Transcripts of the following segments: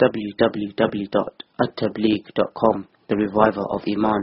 www.attableek.com The Reviver of Iman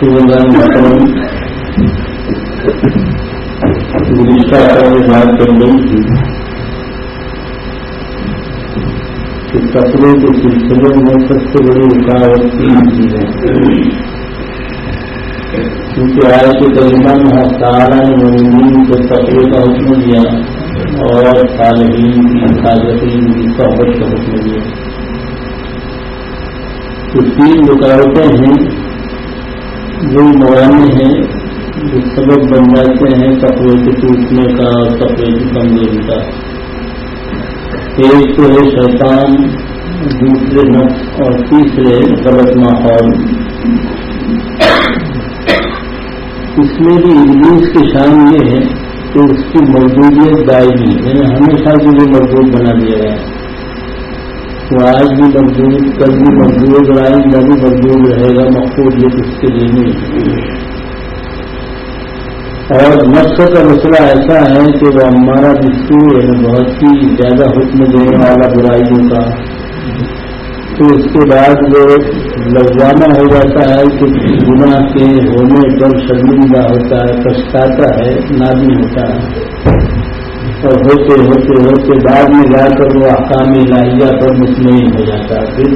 Shivdan कपड़ों के सिलसिले में सबसे बड़ी रुकावट तीन है क्योंकि आज के दरमियान हस्तारा ने मोमिन को कपड़े का हुक्म दिया और तालहीन की ताजतीन की सोहबत का हुक्म दिया तो तीन रुकावटें हैं। जो मवानी हैं, जो सबक बन जाते हैं, कपड़े के टूटने का और कपड़े की कमज़ोरी का। एक तो है शैतान, दूसरे नफ्स और तीसरे गलत माहौल। इसमें भी इंग्लिश की शान ये है कि उसकी मजदूरियत दायगी यानी हमेशा के लिए मजदूर बना दिया गया तो आज भी मजदूर कल भी मजदूर और आइंदा भी मजदूर रहेगा मकबूलियत उसके लिए नहीं और नफ्स का मसला ऐसा है कि वो हमारा विष्णु है बहुत ही ज़्यादा हुक्म देने वाला बुराइयों का। तो उसके बाद वो लज्जाना हो जाता है कि गुना के होने पर शर्मिंदा होता है, पछताता है नादी होता है। और होते होते होते बाद में जाकर वो अकाम लाहिया पर मुतमिन हो जाता है। फिर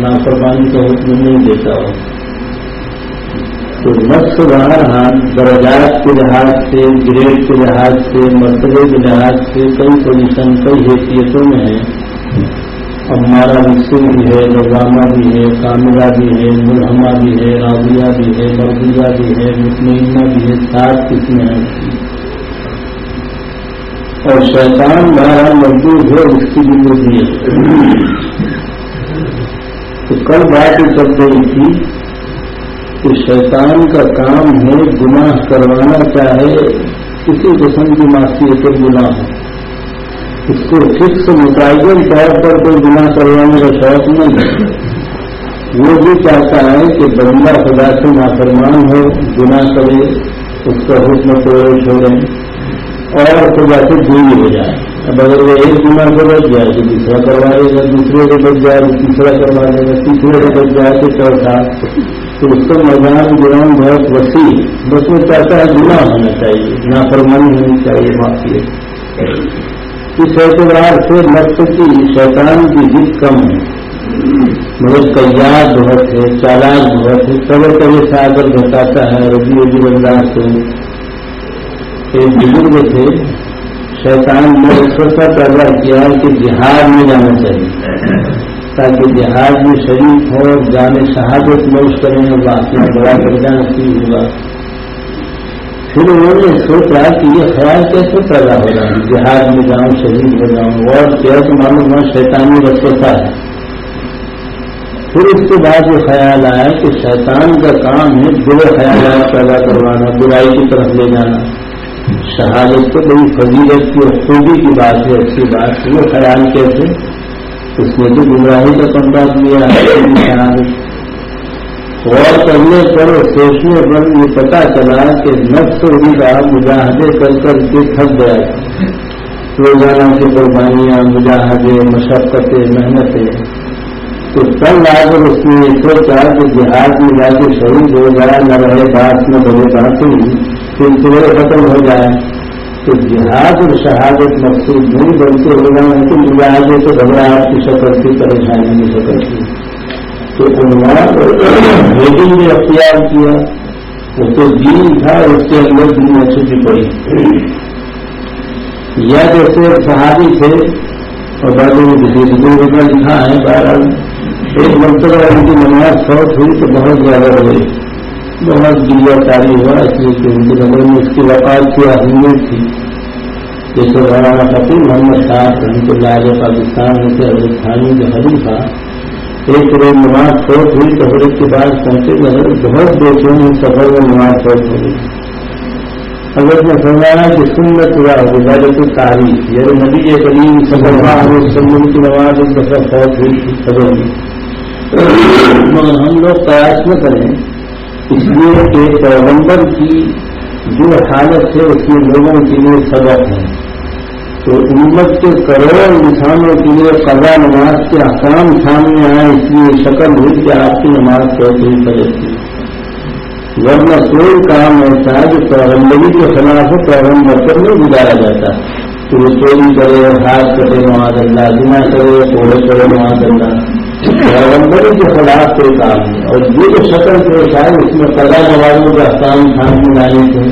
नाफरमानी का हुक्म नहीं देता हो। तो नफ्स रहा दर्जात के लिहाज से, ग्रेड के लिहाज से मरतबे के लिहाज से कई पोजिशन कई हैसियतों में है। हमारा मुस्लिम भी है रजामा भी है, कामिला भी है मुलहमा भी है राजिया भी है मरदिया भी है मुतमिना भी है, सात किस्में हैं। और शैतान बहरा मज़बूत है उसकी भी है। तो कल बात चल रही थी कि शैतान का काम है गुनाह करवाना, चाहे किसी किस्म की मासीत गुनाह हो। उसको फिक्स मुतन तौर पर कोई गुनाह करवाने का शौक नहीं है। वो भी चाहता है कि बंदा खुदा से नाफरमान हो, गुनाह करे, उसका हुक्म तोड़े छोड़े। और खुदा से दूरी हो जाए। अब अगर वो एक बीमार को बच जाए तो दूसरा करवा देगा दूसरे को बच जाए तो तीसरा करवा देगा तीसरे को बच जाए तो चौथा। तो उसका मैदान ग्राम बहुत वसी। बस वो चाहता है गुना होना चाहिए, नाफरमानी होनी चाहिए, माफ़ी इस एतबार से नफ्स की, शैतान की जिद कम है। मगर तैयार बहुत है, चालाक बहुत है। तरह तरह सागर बताता है रबी रबी बंदाज को एक बुज़ुर्ग थे, शैतान ने सोचा पैदा किया कि बिहार में जाना चाहिए। ताकि बिहार में शरीफ हो, जाने शहादत नोश करें बाकियाँ बड़ा दर्जा नसीब होगा फिर उन्होंने सोचा कि ये ख्याल कैसे पैदा हो रहा है? जिहाद में जाऊँ शरीफ हो जाऊँ, और क्या तो मालूम वहाँ शैतानी वसवसा है। फिर उसके बाद ये ख्याल आया कि शैतान का काम है बुरे ख्याल पैदा करवाना, बुराई की तरफ़ ले जाना। शहादत तो बड़ी फजीलत की और खूबी की बात है, अच्छी बात है। वो ख्याल कैसे? उसने तो गुमराही का पंडा दिया है और करने पर सोचने पर ये पता चला कि नफ्स उनका मुजाहदे कर करके थक गया रोज़ाना की कुर्बानियाँ, मुजाहदे, मशक्क़तें, मेहनतें। तो कल आकर उसने सोचा कि जिहाद में जाके शहीद हो जाए न रहे, बात न बने, बातें सिलसिले खत्म हो जाए तो जिहाद और शहादत मकसूद नहीं बनते होगा नहीं तो मुजाहदे तो घबराहट की शक्ल थी परेशानी की शक्ल थी तो उन्होंने हेडिंग में अख्तियार किया, वो तो दीन था उसके अंदर दीन छुट्टी पड़ी। या जैसे सहारी थे, और बाद में का लिखा है, बहरहाल, एक मंत्र उनकी नमाज़ शौक हुई तो बहुत ज़्यादा हो बहुत गिरियाकारी हुआ इसलिए कि उनके नगर में इसकी वकाल की अहमियत थी। जैसे मौलाना फकीर मोहम्मद शाह साहब रहमतुल्लाह पाकिस्तान में थे अफगानिस्तानी जो हरी था एक रोज नमाज़ शोट हुई तहरीक के बाद पहुँचे नगर बहुत बेचैन सफ़र में नमाज़ शोट हो गई अगर मैं समझाना कि सुन्नत हुआ होगी बड़े की तारीफ़, यानी नबी के करीब सफ़र सुन्नत की नमाज़ एक दफ़ा फौत हुई थी सबर की मगर हम लोग प्रयास न करें इसलिए कि पैगंबर की जो हालत है, उसमें लोगों के लिए सबक है। तो उम्मत के करोड़ों इंसानों के लिए कजा नमाज़ के आसान सामने आए, इसलिए शक्ल हुई कि आपकी नमाज़ कैसे थी वरना कोई काम ऐसा है जो पैगम्बरी के खिलाफ है पैगंबर पर नहीं गुजारा जाता। तो वो चोरी करे, हाथ करे महादल्ला बिना करे, कोड़े करे महादल्ला पैगम्बरी के खिलाफ कोई काम है और ये जो शक्ल पेश आए उसमें कजा नमाजों के आसान सामने लाने थे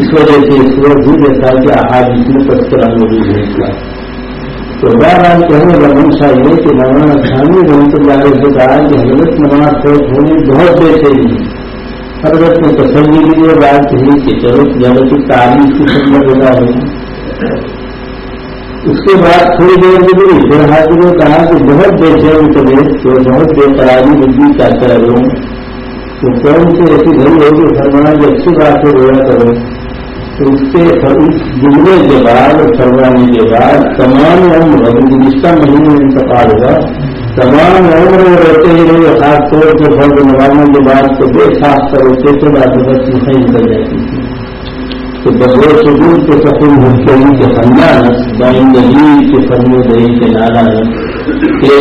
इस वजह से ईश्वर भी जैसा कि आज इसमें तस्करा मौजूद है इसका तो बहरहाल कहने का मंशा ये कि मौलाना खानी रमतुल्लाह से कहा कि हज़रत नमाज़ फौत होने बहुत बेचैनी ही हज़रत ने तसली के लिए बात कही कि चलो ज़्यादा की तारीफ़ की संबंधता होगी उसके बाद थोड़ी देर गुजरी फिर हाजिर ने कहा कि बहुत बेचैन तबीयत तो बहुत बेकरारी बुद्धि चाहता है। तो कौन सी ऐसी घड़ी होगी? फरमाना की अच्छी बात है, रोया करो। तो उसके जुड़ने के बाद फरमाने के बाद तमाम उम्र निष्ठा महीने में इंतकाल होगा, तमाम उम्र रहते ही रहे खास तौर पर फ़र्ज़ नवाने के बाद तो बेखास करो कैसे बात बस नहीं निकल जाती थी। तो बदलो शगुल के सफुल मुख्यमी के खंडान बाइंदगी के फर्मो दही के नारायण के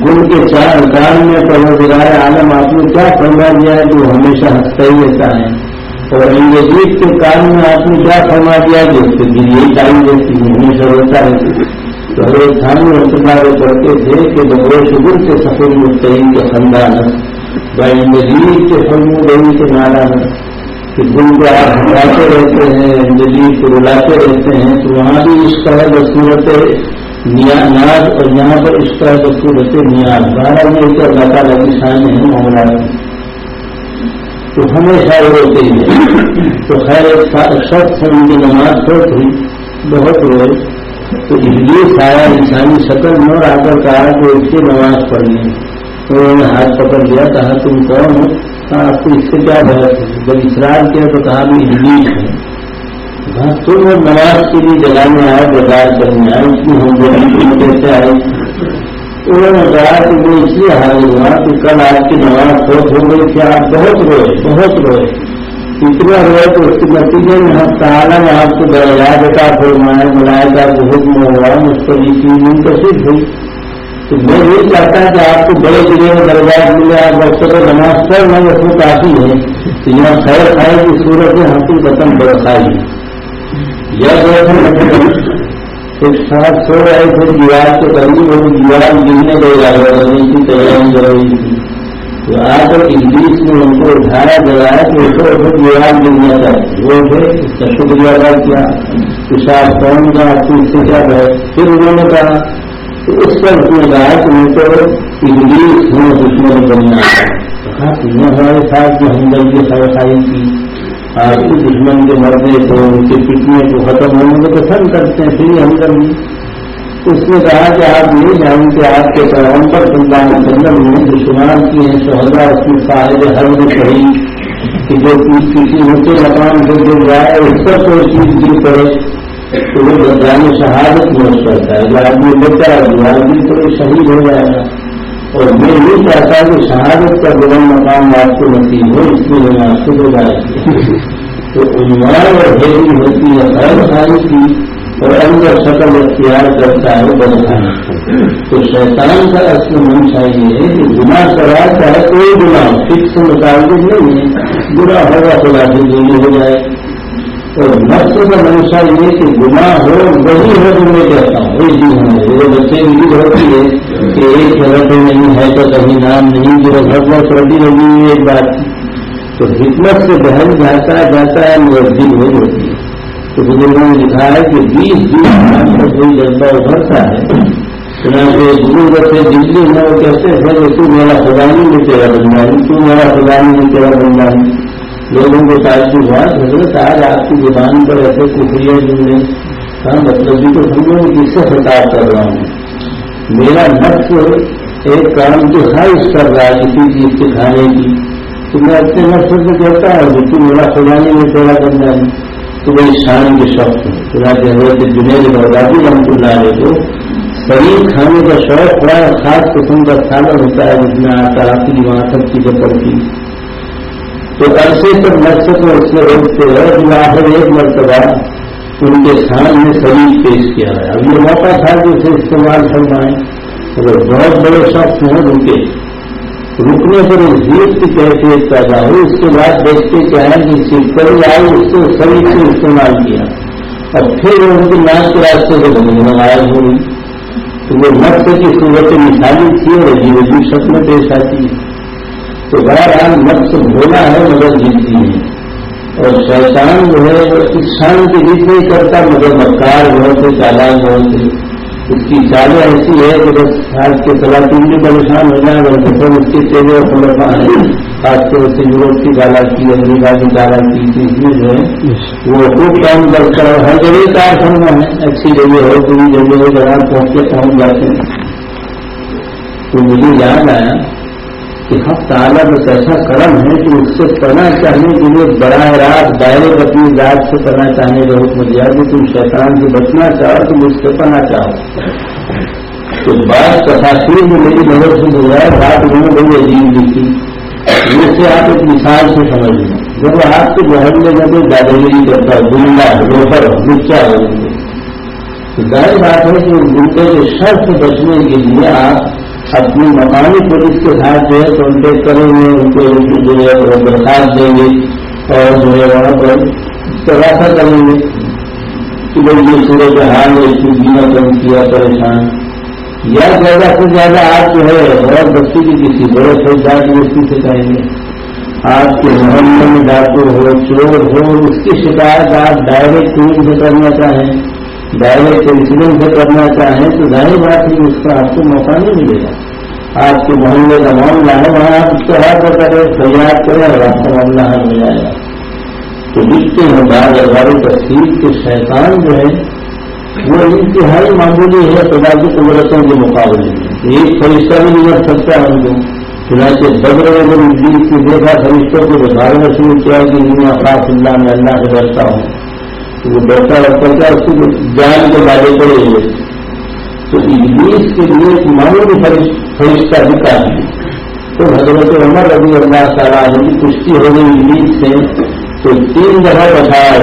गुण के चार अंकार में परवरदिगार आलम आपने क्या फरमा दिया है जो हमेशा हंसता ही रहता है? और इंद्रजीत के काल में आपने क्या फरमा दिया कि उसके दिल यही टाइम देती है, हमेशा रहता है। तो हर एक स्थान में रचनारे करते थे कि बबरो शुगर के सफल मुस्तैन के व इंद्रजीत के फलमुदई के नारायण कि गुण को आप हटाते रहते हैं इंद्रजीत को रुलाते रहते हैं तो वहाँ भी इस तरह सूरत नाज और यहाँ पर इस तरह से सूरत नियाज। बारह में एक लगी शान है मामला तो हमेशा रोते हैं। तो खैर एक शख्स से उनकी नमाज़ हो थी बहुत रोए तो इसलिए सारा इंसानी शक्ल न आकर कहा कि इसकी नमाज़ पढ़नी तो उन्होंने हाथ पकड़ लिया, कहा, तुम कौन हो? कहा आपको इससे क्या है जब इसरार किया तो कहा भी इंग्लिश है। तो वो नमाज़ के लिए जगाने आए, बाज़ार करने आए इसकी हम कैसे आए। उन्होंने कहा कि वो इसलिए हाजिर हुआ कि कल आपकी नमाज़ बहुत हो गई थी, आप बहुत रोए बहुत रोए। इतना रोए तो उसके नतीजे में हम सहारा में आपको दरयाद का फरमाए मलायका का हुक्म हुआ मुझ पर ये चीज़ मुंतशिद हुई तो मैं ये चाहता कि आपको बड़े ज़िले में दरबार मिले आप वक्त को नमाज़ पढ़ मैं उसमें काफ़ी है। तो यहाँ खैर खाए की सूरत में हमको बतन बरसाई है। यह एक साथ सो रहे थे, दीवार के करीब वो दीवार गिरने गए लगने की तैयारी कर रही थी। तो आकर इंग्लिश में उनको उठाया जलाया तो उसको फिर दीवार गिरना चाहिए वो थे उसका शुक्रिया अदा किया। पिशाब कौन का आपको क्या कहे फिर उन्होंने कहा तो उस पर उसने कहा कि मैं तो इंग्लिश हूँ, दुश्मन बनना कहा तुमने हमारे साथ जो हमदर्दी खैरखाई की आपके दुश्मन के मरने को उनके पिटने को खत्म होने को पसंद करते हैं, फिर हम कर उसने कहा कि आप ये जानते, आपके पैगंबर संगम ने जो शुमार किए हैं शहदा उसमें साहिब हर में कही कि जो चीज़ किसी ऊँचे मकान से गिर जाए, उस पर कोई चीज़ गिर पड़े। तो वो जाने शहादत नोट करता है आदमी लेता है आदमी तो शहीद हो जाएगा और मैं नहीं चाहता कि शहादत का बुलंद मकाम आपको नसीब हो इसलिए मैंने आपको बताया तो उन्माद और हेरी होती है हर सारी की और अंदर सकल अख्तियार करता है बदखाना तो शैतान का असल मंशा ये है कि गुना करा चाहे कोई गुना हो फिक्स मुताबिक नहीं है बुरा होगा तो राज़ी दूरी हो जाए और नफ्स का मंशा ये कि गुना हो, वही हो जो मैं कहता हूँ। वही चीज़ होने वो बच्चे की होती है कि एक जगह नहीं है तो कभी नाम नहीं, जो घर में प्रति लगी हुई एक बात तो हिकमत से बहन जाता है जाता है मुरब्बी नहीं होती है। तो बुज़ुर्गों ने लिखा है कि बीस पर कोई जनता उभरता है बुज़ुर्ग से दिल्ली में वो कहते हैं कि तू मेरा खुदानी में तेरा बंदानी तू मेरा खुदानी में तेरा बंदानी लोगों को ताजी हुआ हज़रत आज आपकी ज़ुबान पर ऐसे कुफरिया जुमले का मतलब भी तो हम लोग किससे खिताब कर रहा हूँ। मेरा नफ्स एक काम जो हाइश कर रहा है किसी चीज़ के खाने की। तो मैं अपने नफ्स से कहता हूँ कि तू मेरा खुदानी में तेरा करना है तो वही शान के शौक है। चुनाव हज़रत जुनेद बरदादी रमतुल्ला को शरीर खाने का शौक बड़ा खास किस्म का सालन होता है जिसमें आता आती वहाँ सब चीज़ें पड़ती तो ऐसे सब नक्श उसके उससे रोकते हैं एक मरतबा उनके सामने शरीर पेश किया है अब ये मौका था कि उसे इस्तेमाल फरमाए अगर बहुत बड़े शख्स हैं उनके रुकने पर एक जीत की कैफियत पैदा हुई। उसके बाद देखते क्या है कि सिक्कड़ी आए, उसको शरीर से इस्तेमाल किया। और फिर उनके नाक के रास्ते से बदलना गायब हो गई तो वो नक्श की सूरत मिसाली थी और अजीब अजीब शक्ल पेश आती है। तो बहरहाल नक्श भोला है, मगर जीतती है। और शैतान जो है वो शान के बीच नहीं करता, मगर मक्कार बहुत से चालाक बहुत से उसकी चालें ऐसी है कि बस आज के सलातीन भी परेशान हो जाए, और फिर उसके चेहरे और खुलफा है खासकर उससे यूरोप की गाला की अमरीका की गाला की इसमें जो है, वो खूब काम करता है हर जगह कारखाना है। अच्छी जगह हो पूरी जगह हो जगह पहुँच के पहुँच जाते हैं। तो मुझे याद आया कि हम ताला बस ऐसा कर्म है कि उससे करना चाहने के लिए बड़ा रात दायरे अपनी रात से करना चाहने का हुक्म दिया कि तुम शैतान से बचना चाहो, तुम उससे पढ़ना चाहो। तो बात तथाशीर में मेरी मदद से है बात उन्होंने बड़ी अजीब दी थी जिससे आप एक मिसाल से समझ लें जब आपके मोहल्ले में कोई दादागिरी करता है गुंडा लुच्चा हो तो ज़ाहिर बात है कि गुंडे के शर्त बचने के लिए आप अपनी मकानी पुलिस के साथ जो है कॉन्टेक्ट करेंगे, उनको जो है दरखास्त देंगे और जो है वहाँ पर तराशा करेंगे कि भाई ये सूरज हाल है, इसकी बीमा कम किया, परेशान। या ज़्यादा से ज़्यादा आप जो है बहुत बच्ची की किसी बड़े फौजदार व्यक्ति से कहेंगे। आपके मोहल्ले में डाकू हो, चोर हो, उसकी शिकायत आप डायरेक्ट पुलिस से करना चाहें। डायरेक्ट इंसिडेंट से करना चाहें तो ज़ाहिर बात है उसका आपको मौका नहीं मिलेगा। आपके मोहल्ले का मामला है, वहाँ आप इश्तहार पर करें फरियाद करें और आपका मामला हल हो जाएगा। तो लिखते हैं बार अखबारों तस्वीर के शैतान जो है, वो इंतहाई मामूली है खुदा की कुदरतों के मुकाबले। में एक फरिश्ता भी नहीं सकता है उनको चुनाचे बद्र में जब इब्लीस की देखा फरिश्तों को दिखाना शुरू किया कि मैं अल्लाह में अल्लाह से डरता हूँ वो डरता रहता क्या उसको जान के बारे पड़े हुए तो इब्लीस के लिए एक मामूली फरिश्ता दिखा है। तो हज़रत उमर रबी अल्लाह ताला की पुष्टि हो गई इब्लीस से तो तीन जगह उसको।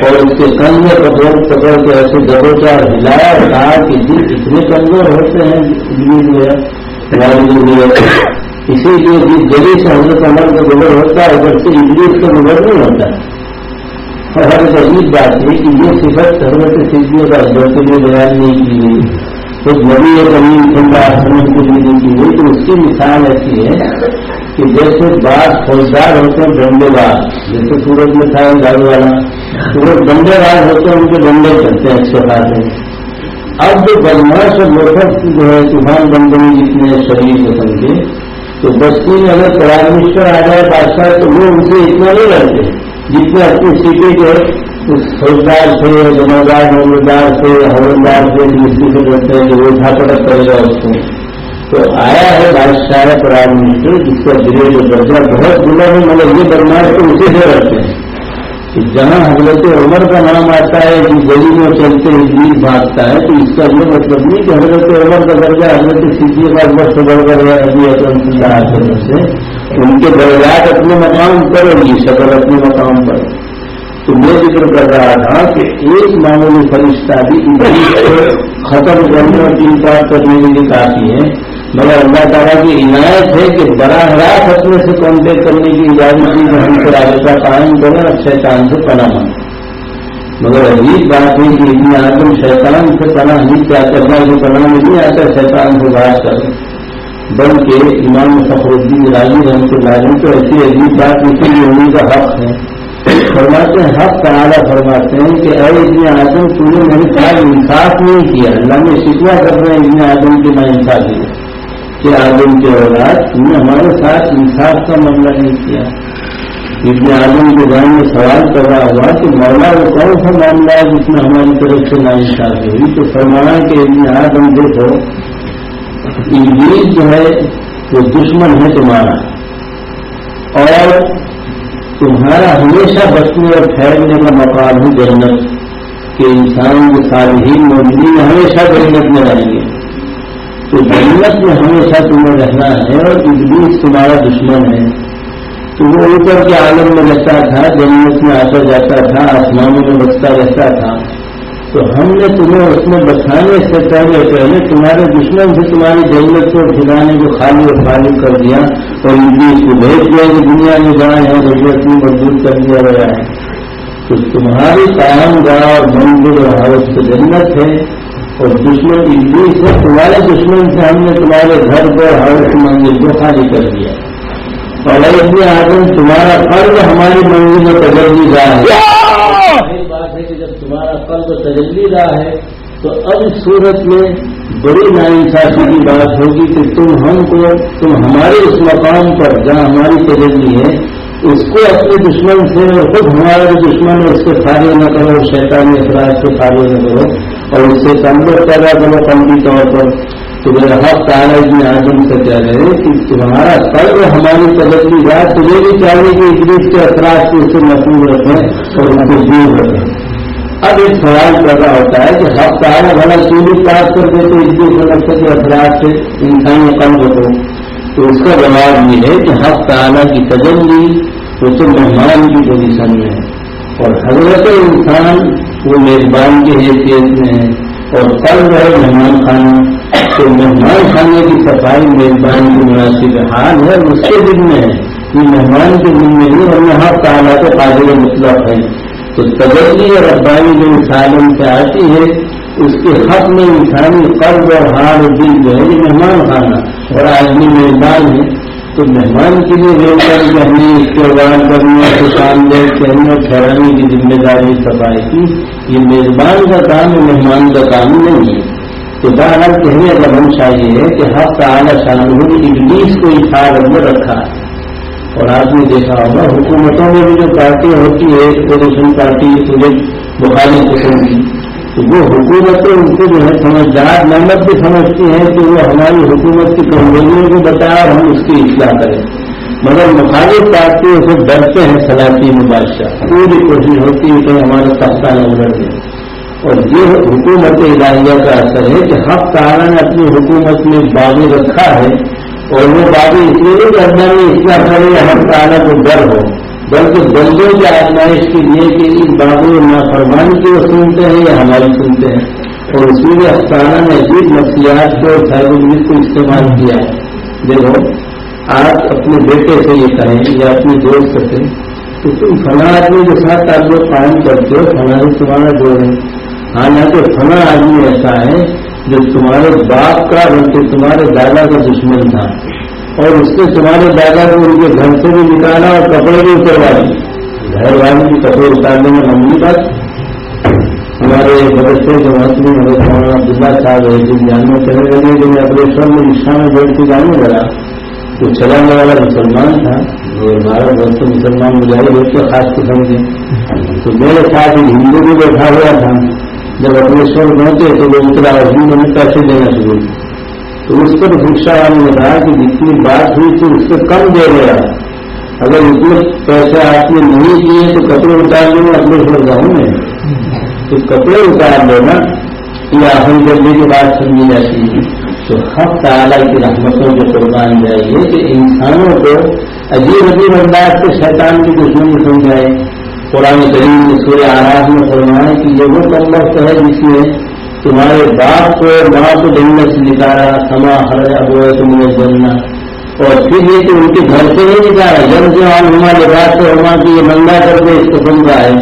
और उसके कंधे पकड़ पकड़ के ऐसे दबोचार हिलाया और कहा कि जी, इतने कमज़ोर होते हैं इब्लीस में इसीलिए जिस जगह से हज़रत अमर का गुजर होता है उधर से इब्लीस का गुजर नहीं होता। है और हर अजीब बात है कि ये सिफत हज़रत सिद्धियों का अध्ययन के लिए बयान नहीं की गई। तो नबी एक अमीन ठंडा हमें कुछ नहीं की गई। तो उसकी मिसाल ऐसी है कि जैसे बात फौजदार होते हैं डंडेबाज जैसे सूरज में था गाड़ी वाला। तो वो डंडेबाज होते हैं, उनके डंडे चलते हैं अच्छे बात है। अब जो बदमाश और लोखक जो है, तूफ़ान बंदनी जितने शरीर पसंद के तो बस्ती में अगर मिनिस्टर आ जाए, बादशाह तो वो उनसे इतना नहीं लड़ते। जितने अपनी सीटें जो उस फौजदार से, जमादार मौलदार से, हवलदार से मिस्त्री से करते हैं कि वो पटक करेगा उसको तो आया है बादशाह प्राइम मिनिस्टर जिसका ग्रेड दर्जा बहुत बुरा है मतलब ये बदमाश तो उसी से रहते हैं। कि जहाँ हज़रत उमर का नाम आता है कि गली में चलते इबलीस भागता है तो इसका ये मतलब नहीं कि हज़रत उमर का दर्जा हज़रत सिद्धि का वर्ष बढ़कर गया अभी अकरम से। उनके दर्जात अपने मकाम पर होगी शक्ल अपने मकाम पर। तो मैं ज़िक्र कर रहा था कि एक मामूली फरिश्ता भी को खत्म करने और चिंता करने के लिए काफ़ी है। मगर अल्लाह ताला की इनायत है कि बराह रात अपने से कॉन्टेक्ट करने की इजाज़त दी कि हमसे राबता कायम करें और शैतान से पना मांगे। मगर अजीब बात है कि इतनी आदम शैतान से पना नहीं क्या करना जो पना नहीं आता, शैतान से बात कर बल्कि इमाम फखरुद्दीन राज़ी हमसे लाजी तो ऐसी अजीब बात इसीलिए उन्हीं का हक है। फरमाते हैं, हक तनाला फरमाते हैं कि अरे इतने आदम तूने मेरे साथ इंसाफ नहीं किया। अल्लाह ने शिकवा कर रहे हैं इतने आदम की ना इंसाफ है कि आदम के औलाद तुमने हमारे साथ इंसाफ का मामला नहीं किया। इतने आदम के बारे में सवाल कर रहा हुआ कि मौला वो कौन सा मामला है जिसमें हमारी तरफ़ से ना इंसाफ हुई तो फरमाना कि इतने आदम देखो इंग्लिश जो है, वो दुश्मन है तुम्हारा। और तुम्हारा हमेशा बचने और ठहरने का मकान है जन्नत। के इंसान के साथ ही मोदी हमेशा जन्नत में रहेंगे। तो जन्नत में हमेशा तुम्हें रहना है और इबलीस तुम्हारा दुश्मन है। तो वो ऊपर के आलम में रहता था, जन्नत में आता जाता था, आसमानों में बचता रहता था। तो हमने तुम्हें उसमें बचाने से पहले पहले तुम्हारे दुश्मन से तुम्हारी ज़रूरत को ठिकाने को खाली और खाली कर दिया और इबलीस को भेज दिया कि दुनिया में जाए हैं ज़रूरत में मज़बूत कर दिया गया है। तो तुम्हारी कायम गाह और मंदिर और हालत तो जन्नत है और दुश्मन इब्लीस है तुम्हारे दुश्मन से हमने तुम्हारे घर पर हर मंदिर को खाली कर दिया। और ऐसे आदम तुम्हारा कर्ज हमारी मंजिल में बदल दी जाए बात है कि जब तुम्हारा कर्ज तजल्ली रहा है तो अब सूरत में बड़ी नाइंसाफी की बात होगी कि तुम हमको, तुम हमारे उस मकाम पर जहाँ हमारी तजल्ली है, उसको अपने दुश्मन से और खुद हमारा दुश्मन है, उससे कार्य न करो, शैतानी अपराध से कार्य न करो, और उससे कमज़ोर पैदा करो कमती तौर पर। तो मेरा हक तारा जी आदम से कह रहे कि तुम्हारा कर्म हमारी प्रगति रात तुम्हें भी चाहिए कि इग्रीस के अपराध से उसे महसूस रखें और उनको दूर रखें। अब एक सवाल पैदा होता है कि हक तारा भला भी पास कर दे तो इतनी समस्या के अपराध से इंसानी कम रखो तो उसका जवाब ये है कि हक ताला की तजल्ली वो तो मेहमान की पोजिशन में है। और हज़रत इंसान वो मेजबान की हैसियत में है। और कल रहे मेहमान खाना तो मेहमान खाने की सफ़ाई मेजबान की मुनासिब हाल है उसके दिन में है। कि मेहमान के दिन में नहीं और यहाँ ताला तो काबिल मतलब है। तो तजल्ली और रब्बानी जो इंसान से आती है, उसके हक में इंसानी कर्ज और हार दिल जो है मेहमान खाना। और आदमी मेजबान है तो मेहमान के लिए वेलकम करनी इसके वार करने खुशामदेद कहने ठहराने की ज़िम्मेदारी सफ़ाई की, ये मेजबान का काम है मेहमान का काम नहीं है। तो बहरहाल कहने का मंशा ये है कि का आला शामिल इबलीस को हालत में रखा। है और आपने देखा होगा, हुकूमतों में भी जो पार्टी होती है पोजिशन पार्टी पूरे बुखारी किस्म की तो वो हुकूमतें उनको जो है समझदार मेहनत भी समझती हैं कि वो हमारी हुकूमत की कमजोरियों को बताया और हम उसकी इस्लाह करें। मगर मुखालिफ पार्टी उसे डरते हैं सलाती में बादशाह पूरी कोशिश होती है कि हमारा तख्ता न उलट दे और ये हुकूमत इलाहिया का असर है कि हक ने अपनी हुकूमत में बागी रखा है और वो बागी इसलिए नहीं करना में इतना करे हक तारा को डर हो, बल्कि बंदों की आजमाइश के लिए कि इस बाबू नाफरमान की वो सुनते हैं या हमारी सुनते हैं। और उसमें अफसाना ने अजीब नफ्सियात को साइबुल को इस्तेमाल किया है। देखो, आप अपने बेटे से ये कहें या अपने दोस्त से, कि तुम फला आदमी के साथ लोग कायम करते हो, फला ही तुम्हारा जो है। हालाँकि फला आदमी ऐसा है जो तुम्हारे बाप का बल्कि तुम्हारे दादा का दुश्मन था। और उसने तुम्हारे दादा को उनके घर से भी निकाला और कपड़े भी उतरवा दिए घर वाले भी कपड़े उतारने में मम्मी बात हमारे बड़े जमात में हमारे मौलाना अब्दुल्ला साहब है जिन जानने चले कि मैं अपने स्वर में रिश्ता में बैठ के जाने लगा। तो चलाने वाला मुसलमान था। और हमारा दोस्त मुसलमान मुजाहिद हो तो खास किस्म के तो मेरे साथ हिंदू भी बैठा हुआ था। जब अपने स्वर पहुँचे तो वो उतरा हिंदू ने पैसे देना शुरू तो उस पर भिक्षा वाले ने कहा कि जितनी बात हुई थी उससे कम दे गया अगर इतने पैसे आपने नहीं दिए तो कपड़े उतार दूँगा अपने छोड़ जाऊँ मैं। तो कपड़े उतार लेना ये आसन करने की बात समझी जाती है। तो हक ताला की रहमतों के कुर्बान जाइए कि इंसानों को अजीब अजीब अंदाज से शैतान की दुश्मनी समझाए। पुराने करीब में सूर्य आराध में फरमाए कि ये वो कम वक्त है जिसमें तुम्हारे बाप को माँ को जन्नत से निकाला, समा हर हुआ तुमने जन्ना और फिर ये कि उनके घर से नहीं निकाला जब से हम हमारे बात को हमा की ये मंदा करके इसको समझा है।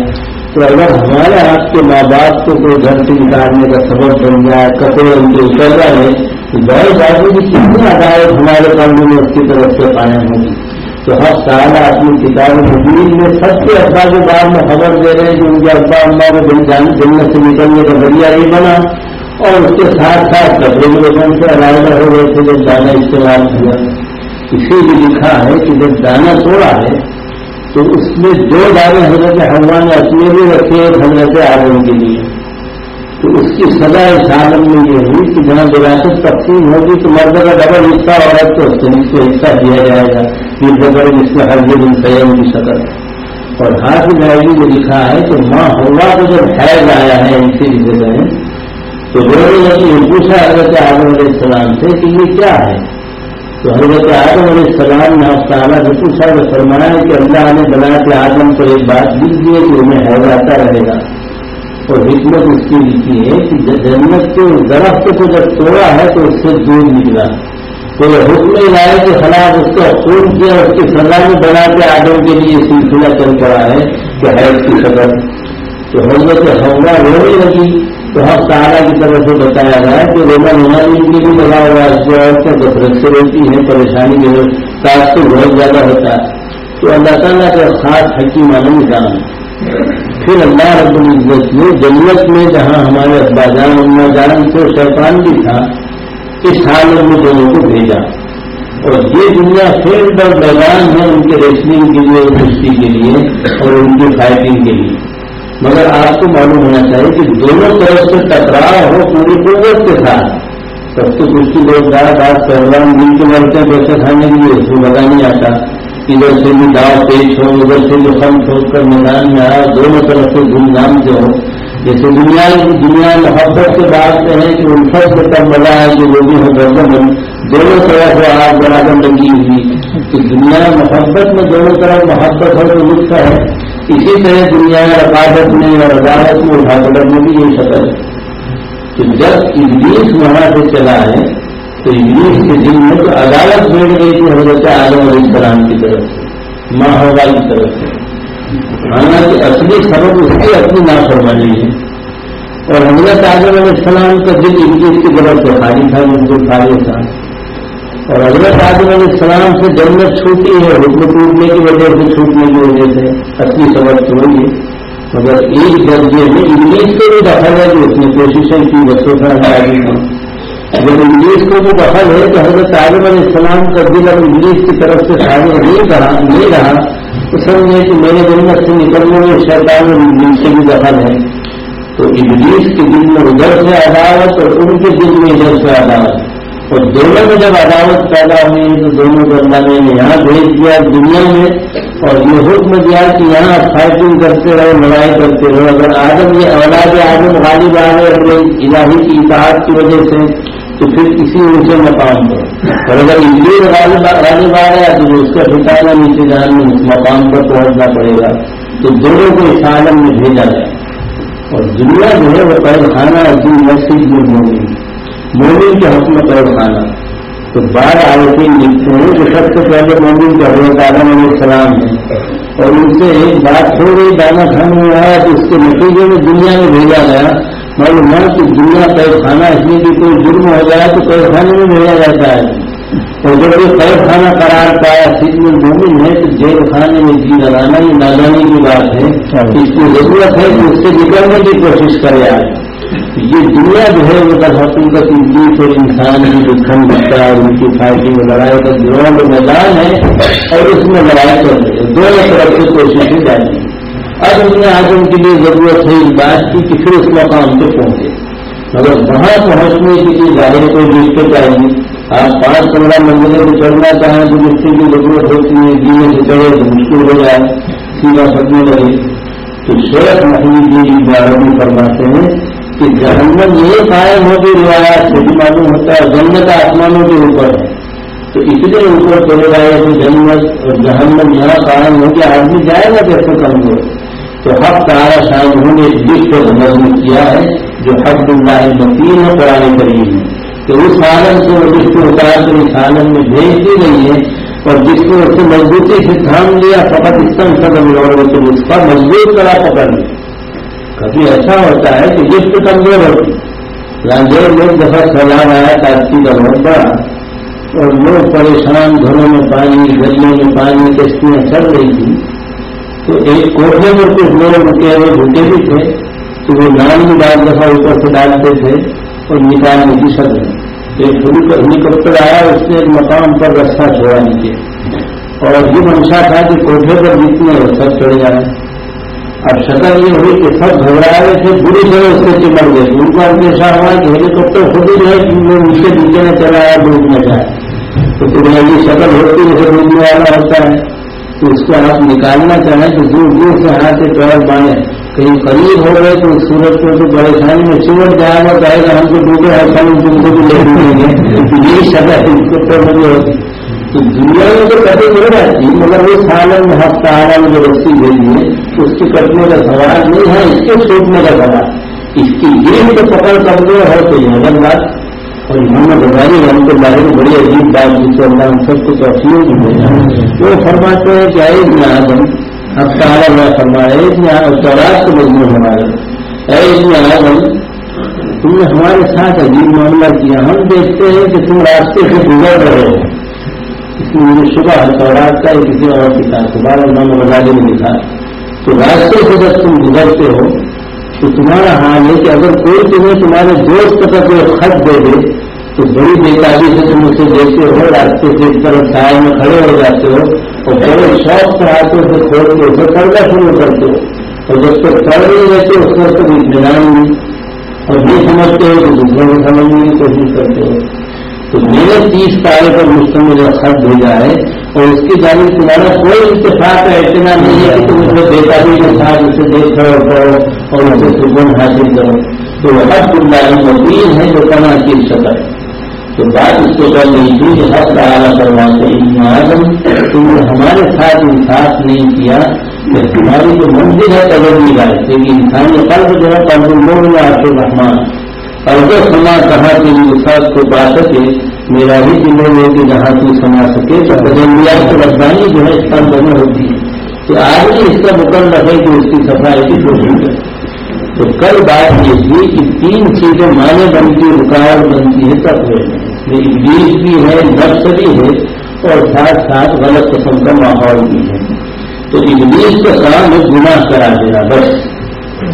तो अगर हमारे आपके माँ बाप को कोई घर से निकालने का सबब बन जाए कपड़े उनके उतर जाए तो बड़े बाबू की कितनी अदालत हमारे कानून में उसकी तरफ़ से कायम होगी। तो हर साल अपनी किताब मजीद में सबसे अब्बा के बाद में खबर दे रहे हैं कि उनके अब्बा अम्मा को जन्नत से निकलने का ज़रिया नहीं बना और उसके साथ साथ कपड़े के वज़न से अलायदा हो गए थे जब दाना इस्तेमाल किया इसीलिए लिखा है कि जब दाना तोड़ा है तो उसमें दो दाने हज़रत हवा ने अपने भी रखे और हज़रत आदम के लिए। तो उसकी सजा इस आलम में ये हुई कि जहाँ विरासत तकसीम होगी तो मर्द का डबल हिस्सा औरत को नीचे हिस्सा दिया जाएगा। ये जबर जिसमें हर दिन संयम की शकल और हाथ में में लिखा है कि माँ हवा को जब हैज़ आया है इसी जगह तो लोगों ने पूछा हज़रत आदम सलाम से कि ये क्या है? तो हज़रत आदम सलाम ने ताला से पूछा तो फरमाया कि अल्लाह ने बना के आदम को एक बात लिख दी है कि उन्हें हैज़ रहेगा। और हिकमत उसकी लिखी है कि जन्नत के दरख्त को जब तोड़ा है तो उससे दूर निकला। तो हुक्म लाए के खिलाफ उसको खून किया उसकी सजा में बना के आदम के लिए सिलसिला चल पड़ा है कि है उसकी सदर तो हज़रत हवा रोने लगी। तो हम सहारा की तरफ़ से बताया गया कि रोना रोना के भी लगा हुआ जो औरतें कसरत से रहती है, परेशानी के साथ तो बहुत ज़्यादा होता है। तो अल्लाह तला का खास हकीमाना मालूम है फिर अल्लाह रबुल्जत ने जन्नत में जहाँ हमारे अब्बाजान अम्मा जान को शैतान भी था इस हालत में दोनों को भेजा। और ये दुनिया फ़ील्ड और मैदान है उनके रेसलिंग के लिए, कुश्ती के लिए और उनकी फाइटिंग के लिए। मगर आपको मालूम होना चाहिए कि दोनों तरफ़ से टकराव हो पूरी कुत के साथ। तब तो कुश्ती बार बार पहलवान मिल के मरते हैं खाने के लिए। उसको बता नहीं आता। इधर से भी दाव पेश हो, उधर से भी फल ठोक मैदान में आया दोनों तरफ़ से धूमधाम से हो। जैसे दुनिया दुनिया मोहब्बत से बात हैं कि उल्फत से कब मज़ा है कि भी हो। गर्दन दोनों तरह से आग बराबर लगी हुई कि दुनिया मोहब्बत में दोनों तरफ़ मोहब्बत हो तो लुत्फ है। इसी तरह दुनिया रकावत में और अदालत में उठा में भी ये शक्ल है। तो जब इब्लीस वहाँ से चला है तो इब्लीस के दिन में तो अदालत बैठ गई थी हज़रत आलम सलाम की तरफ़ से माँ हवा की तरफ़ से। हालाँकि असली सबक उसकी अपनी नाफरमानी है। और हज़रत आज़म सलाम का दिल इब्लीस की तरफ़ से था बिल्कुल खाली था और हज़रत आज़म सलाम से जन्नत छूटी है, हुक्म टूटने की वजह से छूटने की वजह से असली सबक तो वही है। मगर एक दर्जे में इंग्लिश को भी दखल है कि उसने कोशिशें की बच्चों का आगे जब इंग्लिश को भी दखल है तो हज़रत आज़म इस्लाम का दिल अब इंग्लिश की तरफ़ से शामिल नहीं रहा। तो समझे कि मेरे जन्नत से निकलने में शैतान इंग्लिश से भी दखल है। तो इंग्लिश के दिल में उधर से अदावत और उनके दिल में इधर से अदावत और दोनों में जब अदावत पैदा हुई तो दोनों को अल्लाह ने यहाँ भेज दिया दुनिया में। और ये हुक्म दिया कि यहाँ फाइटिंग करते रहो, लड़ाई करते रहो। अगर आदम ये औलाद आदम, गालिब आ गए अपने इलाही की इतिहास की वजह से तो फिर इसी ऊँचे मकाम पर और अगर इंद्रिय गालिब आ रहा तो उसका ठिकाना नीचे जान मकाम पर पहुँचना पड़ेगा तो दोनों को इस आलम में भेजा गया और दुनिया जो है, वो पैर खाना दिन मस्जिद में मोमिन मोमिन के हक में पैर खाना तो बार आयतें लिखते हैं कि सबसे पहले मोमिन का हज़रत आलम सलाम है। और उनसे एक बात थोड़ी दाना खाने में आया तो उसके नतीजे में दुनिया में भेजा गया। मालूम है कि दुनिया कैद खाना इसलिए कि कोई जुर्म हो जाए तो कैद खाने में भेजा जाता है। और जब ये कैद खाना करार पाया सिद्ध मोमिन है तो जेल खाने में जी लगाना ये नादानी की बात है। इसकी ज़रूरत है कि उससे निकलने की कोशिश करे आज ये दुनिया जो है वो बस हकीकत इंग्लिश और इंसान की दुखन बच्चा और उनकी फाइटिंग लड़ाई का ग्राउंड मैदान है और उसमें लड़ाई कर रही है। दोनों तरफ़ से कोशिशें है। अब उन्हें आज उनके लिए ज़रूरत है इस बात की कि फिर उस मकाम पे पहुँचे। मगर वहाँ पहुँचने के लिए ज़ाहिर को रिश्ते चाहिए आप पाँच पंद्रह मंजिलें भी चढ़ना चाहें तो मिट्टी की ज़रूरत होती है, जीने से चढ़े तो मुश्किल हो जाए, सीधा सटने लगे तो शेख महमूद जी बारहवीं फरमाते हैं कि जहन्नम ये कायम होगी रिवायात से भी मालूम होता है, जन्नत आसमानों के ऊपर है। तो इसलिए ऊपर चले जाए तो जन्नत और जहन्नम यहाँ कायम हो गया आदमी जाएगा कैसे कमज़ोर? तो हक तारा शायद उन्होंने इस जिस को नजम किया है, जो हकदुल्लाह मकीन है पुराने करीब में कि उस आनंद से जिसको उतार कर इस आनंद में भेज गई है, और जिसको उससे मजबूती से थाम लिया, फकत स्तम कदम लोगे तो उसका मज़बूत करा पकड़ लिया कभी ऐसा होता है कि जिसको कमज़ोर होती राजेर में दफ़ा सलाम आया, ताकि का बड़ा। और लोग परेशान, घरों में पानी, गलियों में पानी, कश्तियाँ चल रही थी। तो एक कोठे में कुछ लोग रुके हुए भूखे भी थे तो वो नाम भी डाल दफ़ा ऊपर से डालते थे और निकालने की शक्ल एक हेलीकॉप्टर आया उसने एक मकान पर रास्ता छोड़ा नीचे। और ये मंशा था कि कोठे पर जितने हो, सब चढ़ जाए। अब शक्ल ये हुई कि सब घबरा रहे थे, बुरी तरह उससे चिमट गए। उनको अंदेशा हुआ कि हेलीकॉप्टर खुद ही जो है वो नीचे नीचे में चला आया डूब में जाए। तो तुम्हारी शक्ल होती जैसे डूबने वाला होता है। तो उसको आप निकालना चाहें तो दूर दूर से हाथ से पैर बांधे कहीं करीब हो गए तो सूरज को तो परेशानी में सूरज जाएगा कहेगा हमको डूबे है कल तुमको भी ले डूबेंगे। यही शब्द है, इसको तो तो दुनिया में तो कभी नहीं रहती मगर वो सालन में हफ़्ता आलम जो रस्सी भेजी है उसके कटने का सवाल नहीं है, इसके छूटने का सवाल। इसकी गिर को पकड़ कमज़ोर है तो यह बात और मोहम्मद हमको बारे में बड़ी अजीब बात जिससे अल्लाह सबको तोफियों की भेजा वो फरमाते हैं कि आए इतने आदम अब तारा हुआ फरमाए इतने सौराज को मजबूर हमारे अरे इतने आदम तुमने हमारे साथ अजीब मामला किया। हम देखते हैं कि तुम रास्ते से गुजर रहे हो। इसमें मुझे सुबह सौराज का किसी और किताब सुबह इमाम गजाली ने लिखा तो रास्ते से जब तुम गुजरते हो तो तुम्हारा हाल है कि अगर कोई तुम्हें तुम्हारे दोस्त का कोई खत दे दे तो बड़ी बेताबी से तुम उसे देते हो, रास्ते से इस तरफ़ साय में खड़े हो जाते हो, और बड़े शौक से हाथों से खोल के उसे पढ़ना शुरू करते हो। और जब तक पढ़ नहीं रहते उस वक्त तक इतमान नहीं। और ये समझते हो तो दूसरों को समझने की कोशिश करते हो। तो मेरे तीस तारीख पर मुश्तमिल खत भेजा है और उसकी जानी तुम्हारा कोई इतफाक है इतना नहीं है कि तुम उसे बेताबी के साथ उसे देख करो करो और उसे सुकून हासिल करो। तो हर तुम्हारी मकीन है जो कमा की शक्ल तो बात इसको कर रही थी कि हर सहारा करवाते आदम, तुमने हमारे साथ इंसाफ नहीं किया कि तुम्हारी जो मंदिर है कदर नहीं लाए लेकिन इंसानी कर्ज जो है कल लोग आपके रहमान और जो समा कहा कि साथ को पा सके मेरा भी दिलों में कि जहाँ तू समा सके तो बदलिया की रखवानी जो है इसका बने होती है। तो आदमी इसका मुकम रखे कि उसकी सफ़ाई की कोशिश करे तो कल बात ये थी कि तीन चीज़ें माने बनती रुकावट बनती है तत्व में बीज भी है, नफ्स भी है, और साथ साथ गलत किस्म का माहौल भी है। तो इबलीस का काम है गुनाह करा देना, बस।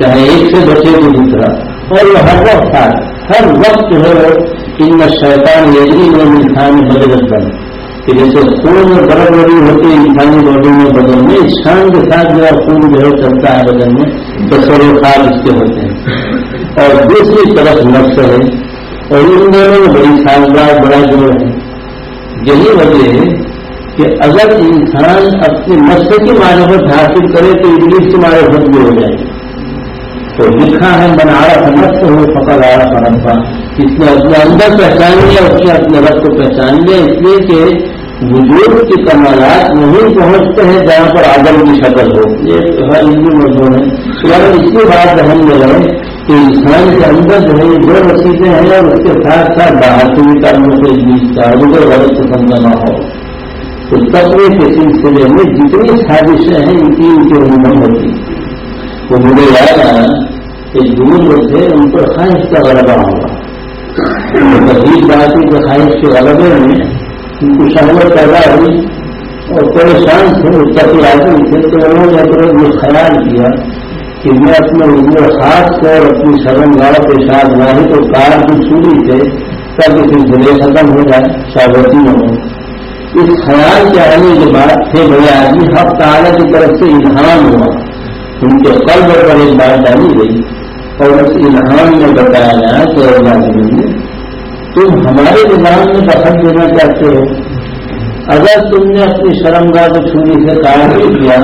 चाहे एक से बचे तो दूसरा। और वो हर वक्त हर वक्त जो है वो इन शैतान यजरी में इंसान बदलत बन कि जैसे खून में बड़ी होती है, इंसानी बॉडी में बदल में, शान के साथ जो खून जो चलता है बदन में तो सरोकार इसके होते हैं। और दूसरी तरफ़ नक्श है, और इन दोनों में बड़ी शानदार बड़ा जोड़ है। यही वजह है कि अगर इंसान अपनी नक्श की मानवत हासिल करे तो इंग्लिश की मानवत भी हो जाएगी। तो लिखा है आड़ा समस्त हो फकल आड़ा परंपरा। इसने अपने अंदर पहचान लिया उसने अपने रब को पहचान लिया इसलिए कि बुज़ुर्ग की कमालात नहीं पहुँचते हैं जहाँ पर आदम की शक्ल हो। ये हर हिंदू मजबूर है। तो अगर इसी बात ध्यान में रहे कि इंसान के अंदर जो है दो रसीदें हैं और उसके साथ साथ बाहर के भी कर्मों के बीच का अगर गलत किस्म का माहौल तो तत्व के सिलसिले में जितनी साजिशें हैं, इनकी उनके उन्मूलन होती है। तो मुझे याद आया कि दूर थे, उन पर ख्वाहिश का गलबा हुआ। तकलीफ़ बात की ख्वाहिश के गलबे में उनको शहवत पैदा हुई और परेशान थे उत्तर आदमी थे तो उन्होंने अपने ये ख्याल किया कि मैं अपने उम्र खास को और अपनी शरण गाड़ के साथ नहीं तो कार की चूड़ी से ताकि सिलसिले खत्म हो जाए शावती न हो। इस ख्याल के आने के बाद थे बड़े आदमी हफ़्ता की तरफ़ से इल्हाम हुआ। उनके कल्ब पर एक बात डाली गई और उस इल्हाम में बताया गया कि अल्लाह ने तुम हमारे निज़ाम में दखल देना चाहते हो। अगर तुमने अपनी शर्मगाह को छूने से काम नहीं किया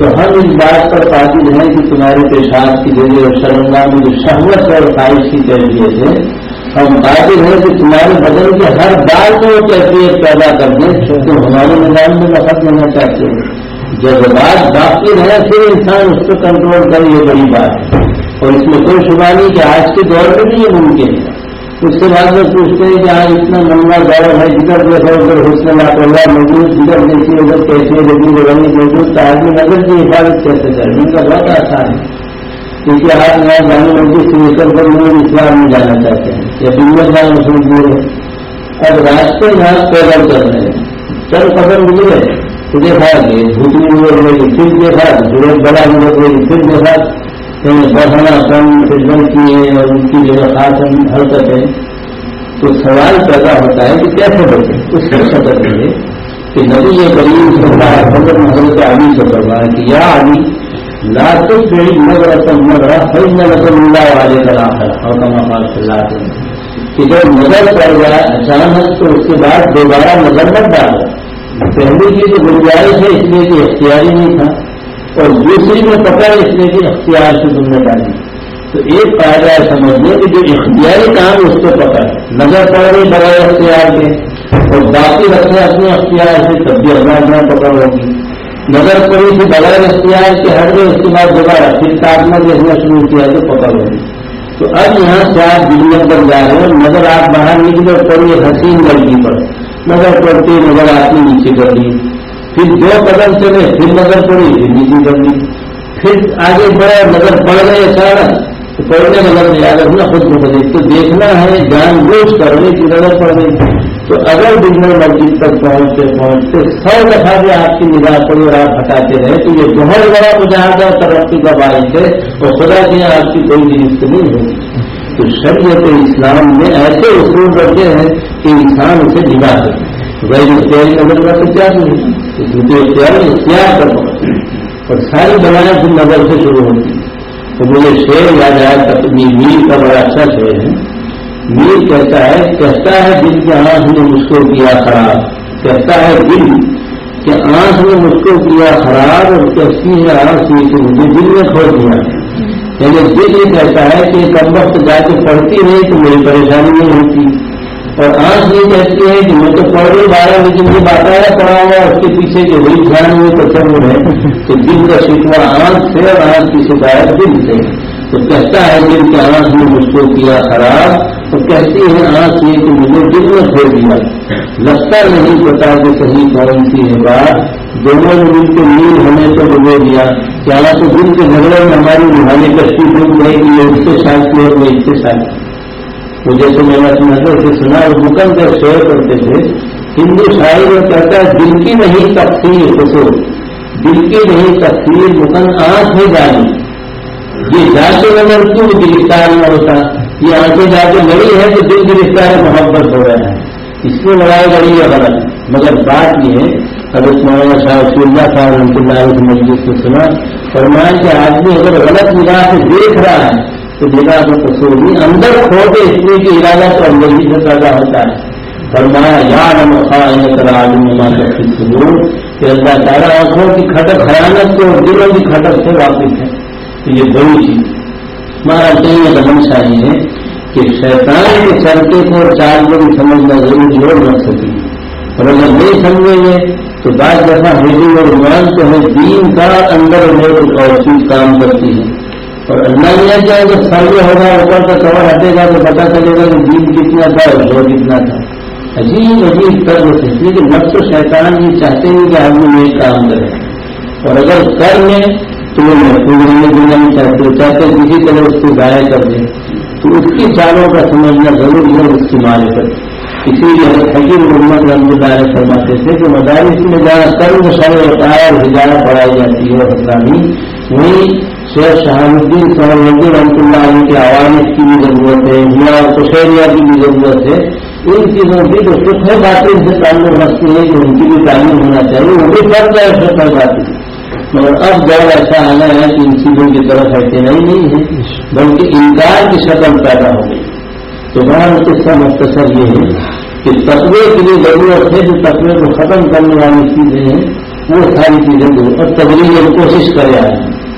तो हम इस बात पर काबिल हैं कि तुम्हारे पेशाब की ज़रिए और शर्मगाह में जो शहवत और ख्वाहिश की कैफियत है, हम काबिल हैं कि तुम्हारे बदन के हर बार में वो कैफियत पैदा कर दें। तो हमारे निज़ाम में दखल देना चाहते हो। जब बात बाकी है, फिर इंसान उसको कंट्रोल करे, ये बड़ी बात है। और इसमें कोई शुभा नहीं कि आज के दौर में भी ये मुमकिन है। उसके बाद में पूछते हैं कि आज इतना लंबा दौर है, जिधर देखो उधर हुसन लापरवाह मौजूद जिधर देखिए उधर कैसे लगी रंग मौजूद तो आदमी नज़र की हिफाजत कैसे करें? उनका बहुत आसान है। क्योंकि आज यहाँ जाने मस्जिद से निकल कर लोग इस्लाम में जाना चाहते हैं। या दुनिया जाना मसूद है। अब रास्ते यहाँ पैदल चल रहे हैं। चल कदम मिले तो देखा कि भूतनी मिल गई फिर देखा ज़रूरत बड़ा मिल गई फिर देखा बढ़ना कम फिजल किए और उनकी जो खास हरकतें तो सवाल पैदा होता है कि कैसे बचे उसका सदर है कि नबी ये करीब सरकार हज़रत हज़रत आली से फरमाया कि, या आली ला तो पेड़ी नगर नगर हर नज़र वाले का है। और कमाल कि। जब नज़र पड़ जाए अचानक तो उसके बाद दोबारा नज़र मत डालो। पहले की तो गुंजाइश है इसलिए कि अख्तियारी नहीं था। और दूसरी में पकड़ इसलिए कि अख्तियार से तुमने डाली तो एक फ़ायदा है समझने कि, जो इख्तियारी काम उस पर पकड़ नज़र पड़ रही बगैर अख्तियार के। और बाकी रखने अपने अख्तियार से, तब भी अपना पकड़ होगी नज़र पड़ी थी बगैर अख्तियार के हट गए उसके बाद दोबारा फिर ताजमा देखना शुरू किया तो पकड़ होगी तो अब यहाँ से आप दिल्ली अंदर जा रहे हो, नज़र आप बाहर निकले और पड़ी हसीन लड़की पर। नज़र पड़ती, नज़र आती, नीचे कर ली फिर दो कदम चले फिर नज़र पड़ी, फिर नीचे कर ली फिर आगे बढ़े, नज़र पड़ गए अचानक तो पढ़ने नज़र याद रखना खुद को बदले तो देखना है जान बूझ करने की नज़र पड़ गई। तो अगर बिजनर मस्जिद तक पहुँचते पहुँचते, सौ दफ़ा भी आपकी निगाह पड़ी और आप हटाते रहे तो ये बहुत बड़ा मुजाहदा तरक्की का बारिश है और खुदा के आपकी कोई गिरफ्त नहीं होगी तो शरीयत इस्लाम में ऐसे उसूल रखे हैं कि इंसान उसे निगाह सके। वही इख्तियारी नज़र का तो क्या नहीं तो इख्तियार इख्तियार कर और सारी बनाया फिर नज़र से शुरू होती तो मुझे शेर याद आया तक मीर का बड़ा अच्छा शेर है। मीर कहता है कहता है दिल के आँख ने मुझको किया खराब। कहता है दिल कि आँख ने मुझको किया खराब और कहती है आँख से मुझे दिल में खो दिया यानी ये कहता है कि कम वक्त जाके पढ़ती नहीं तो मेरी परेशानी नहीं होती। और आँख ये कहती है कि मैं तो पढ़ रही बारह लेकिन ये बाकायदा पढ़ा हुआ उसके पीछे जो वही ध्यान में तस्वुर है तो दिल का शिकवा आँख से और आँख की शिकायत दिल से। तो कहता है दिल के आँख ने मुझको किया खराब तो कहती है आँख ये कि मुझे दिल में खो दिया। लगता नहीं पता कि सही कौन सी है बात। दोनों ने दिल के नील होने को डुबो दिया तो दिल के झगड़े में हमारी रूहानी कश्ती डूब गई कि ये उससे शांति और मैं इससे शांति तो जैसे मैंने अपनी नज़र से सुना और मुकम जब शेयर करते थे हिंदू शायरी में कहता है दिल की नहीं तफसीर कसूर दिल की नहीं तफसीर मुकन आँख है। जानी ये जाके नज़र क्यों गिरफ़्तार न होता ये आँखें जाके लड़ी है तो दिल गिरफ़्तार मोहब्बत हो रहा है। इसमें लड़ाई लड़ी है गलत। मगर बात यह है अगर मौलाना शाह सुल्ला साहब रमतुल्ला मस्जिद से सुना फरमाया कि आदमी अगर गलत निगाह से देख रहा है तो निगाह में कसूर नहीं अंदर खोटे इसलिए कि इरादा तो अंदर ही से पैदा होता है फरमाया या नमालूमा सुनूर कि अल्लाह तारा आँखों की खटक खयानत को दिलों की खटक से वापिस है तो ये बड़ी चीज़ हमारा का मंशा ये है कि शैतान के चलते को चार लोग समझना ज़रूरी हो न सके और अगर नहीं समझेंगे तो बाद दफ़ा हिंदू और मान तो है दीन का अंदर कुछ और चीज़ काम करती है। और अल्लाह ने क्या जब सर्वे होगा ऊपर का कवर हटेगा तो पता चलेगा कि दीन कितना था और जो कितना था। अजीब अजीब कर्म से इसलिए तो शैतान ये चाहते हैं कि आदमी ये काम करे। और अगर कर में तो वो महफूज रहने देना नहीं चाहते। चाहते किसी तरह उसको गाय कर दे। तो उसकी चालों का समझना ज़रूरी है उसकी मालिकत। इसीलिए हकीम मोहम्मद रमजुल्ला फरमाते थे कि मदारिस में जहाँ कर्म शर होता है और हिजारा पढ़ाई जाती है हसानी वहीं शेख शहाबुद्दीन सहरुद्दीन रमतुल्ला की आवाज़ की भी ज़रूरत है हिया कुशैरिया की भी ज़रूरत है, इन चीज़ों की जो सुख बातें से ताल्लुक रखती है कि उनकी भी तालीम होना चाहिए, वो भी कर जाए सुख बातें मगर अब दौर ऐसा आना है कि इन चीज़ों की तरफ़ ऐसे नहीं नहीं है, बल्कि इनकार की शक्ल पैदा हो गई। तो वहाँ किस्सा मुख्तसर ये है। कि तत्वे के लिए ज़रूरत है जो तत्वे को खत्म करने वाली चीज़ें हैं, वो सारी चीज़ें दूर। और तबलीग कोशिश कर रहा हैं।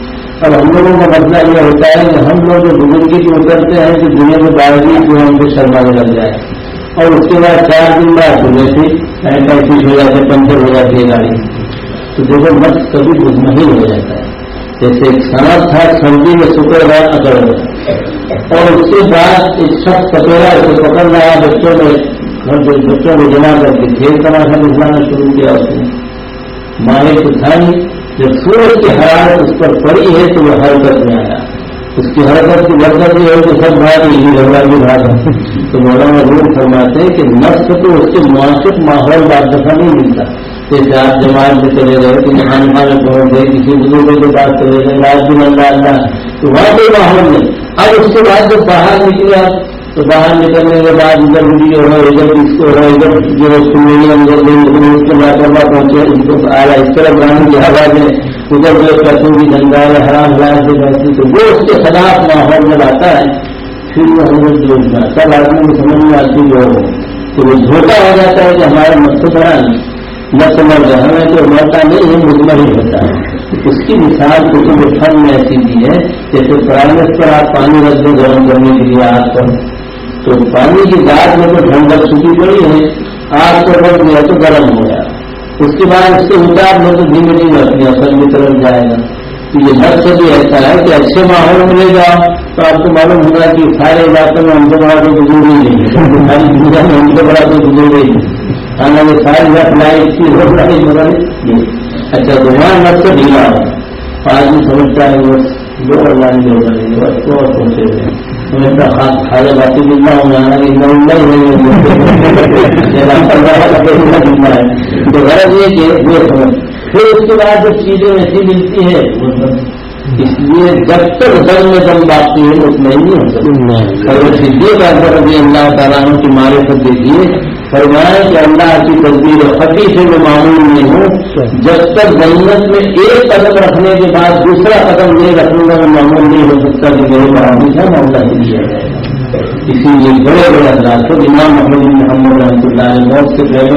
और हम लोगों का मसला यह होता है कि हम लोग जो बुजुर्गी को उतरते हैं कि दुनिया में बावजूद जो हमको शर्माने लग जाए। और उसके बाद चार दिन बाद सुबह से पैंतीस हो जाते पंचर हो जाती है गाड़ी। तो देखो, मत कभी मुजमहिल हो जाता है। जैसे एक था, सर्दी में शुक्र रहा, अकड़ और उसके बाद एक शख्स कटोरा उसे पकड़ रहा, बच्चों में बच्चों को जमा करके खेल तमाशा दिखलाना शुरू किया उसने। माने तो नहीं जब सूरज की हरारत उस पर पड़ी है तो वह हरकत में आया। उसकी हरकत की बरकत ये है कि सब भाग यही भगवान की भाग तो मौलाना रूम फरमाते हैं कि नफ्स को उसके मुआसिक माहौल बाद दफ़ा नहीं मिलता। जैसे आप जमात में चले गए कि खान खान में पहुँच गए किसी बुज़ुर्गों के पास चले गए राज अल्लाह अल्लाह तो वहाँ कोई माहौल नहीं अब उसके बाद जब बाहर निकले आप तो बाहर निकलने के बाद इधर वीडियो हो, इधर इसको हो, इधर जो सुनने अंदर उसके लापरवाह पहुँचे, उनको आया। इस तरह ग्रामीण की आवाज़ है उधर जो पैसों की गंगा है हराम हलाल से बैठती तो वो उसके खिलाफ माहौल में लाता है, फिर वो हम लोग सब आदमी को समझ में आती हो तो वो धोखा हो जाता है कि हमारे मत बड़ा न समझ रहे हमें तो मरता नहीं है मुजमर ही होता है। उसकी मिसाल कुछ फल में ऐसी दी है, जैसे प्राइवेट पर आप पानी रख दो, गर्म करने के लिए आग पर तो पानी की दाद में तो ठंडक छुपी पड़ी है आग तो रख दिया तो गर्म हो गया। उसके बाद इससे उतार में तो धीमे धीमे अपनी असल की तरफ़ जाएगा। तो ये हर से भी ऐसा है कि अच्छे माहौल में ले जाओ तो आपको मालूम होगा कि सारे इलाके में हमसे बड़ा कोई बुज़ुर्ग ही नहीं सारी दुनिया में हमसे बड़ा कोई बुज़ुर्ग ही नहीं हालाँकि सारी बात लाइट की हो रही नहीं अच्छा तो वहाँ मत से ढीला हो। आदमी समझता है बस दो अल्लाह दो बस और पहुँचे हुए खाले बाकी ज़िंदा हो जाना कि नहीं है तो गरज ये कि वो फिर उसके बाद जो चीज़ें ऐसी मिलती है इसलिए जब तक दल में दम बाकी है ही नहीं हो सकती सिद्धि का रज़ी अल्लाह तला की मारे पर देखिए फरमाया कि अल्लाह की तस्वीर फटी से मैं मामूल नहीं हूँ। जब तक जन्नत में एक कदम रखने के बाद दूसरा कदम नहीं रखूँगा, मैं मामूल नहीं हो सकता कि मेरे बराबर का मामला ही। दिया जाएगा इसीलिए बड़े बड़े हजरात को इमाम मोहम्मद मोहम्मद रहमतुल्लाह ने से पहले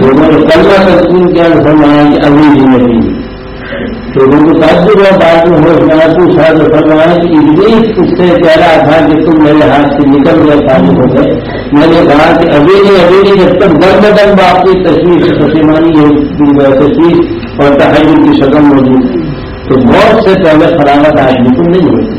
लोगों ने कलमा तस्वीर किया फरमाया कि अभी ज़िंदगी तो उनको ताजुब हुआ बाद में हो पूछा तो फरमाया कि इबलीस उससे कह रहा था कि तुम मेरे हाथ से निकल गए शामिल हो गए। मैंने कहा कि अभी नहीं अभी जब तक दम बदम आपकी तस्वीर से पसीमानी है तस्वीर और तहरीर की शक्ल मौजूद है तो मौत से पहले फरामत आदमी को नहीं होती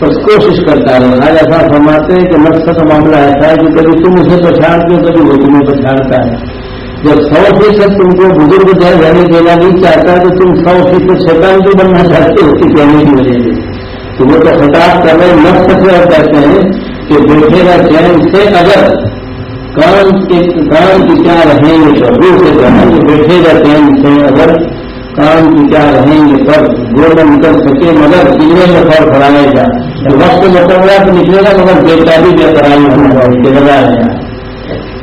बस कोशिश करता रहे। आज ऐसा फरमाते हैं कि मकसद का मामला ऐसा है कि कभी तुम उसे पछाड़ते हो, कभी वो तुम्हें पछाड़ता है। जब सौ फ़ीसद तुमको बुज़ुर्ग जय रहने देना नहीं चाहता तो तुम सौ फ़ीसद शैतान क्यों बनना चाहते हो उसकी कहने की वजह से? तो वो तो खिताब कर रहे से और कहते हैं कि बैठेगा चैन से अगर काम के काम की क्या रहेंगे तो रूह से कि बैठेगा चैन से अगर काम की क्या रहेंगे पर गोल निकल सके, मगर जीने में फल फड़ाएगा वक्त मुकबला तो निकलेगा, मगर बेटा भी बेतराई होना चाहिए लगाया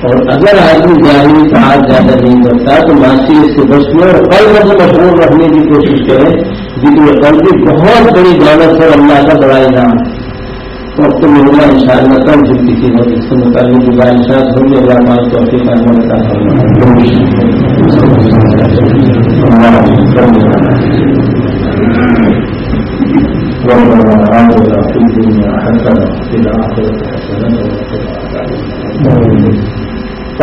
और अगर आदमी ज्ञानी साहब ज़्यादा नहीं करता तो मासी इससे बचने और कल मतलब मशहूर रखने की कोशिश करें ज़िक्र कल की बहुत बड़ी दौलत है, अल्लाह का बड़ा इनाम तो अब तो मिलना इंशाला कल जिन किसी है इससे मुताबिक जुबा इंशाद होंगे अगर हमारे चौथे का मिलता है Thank you.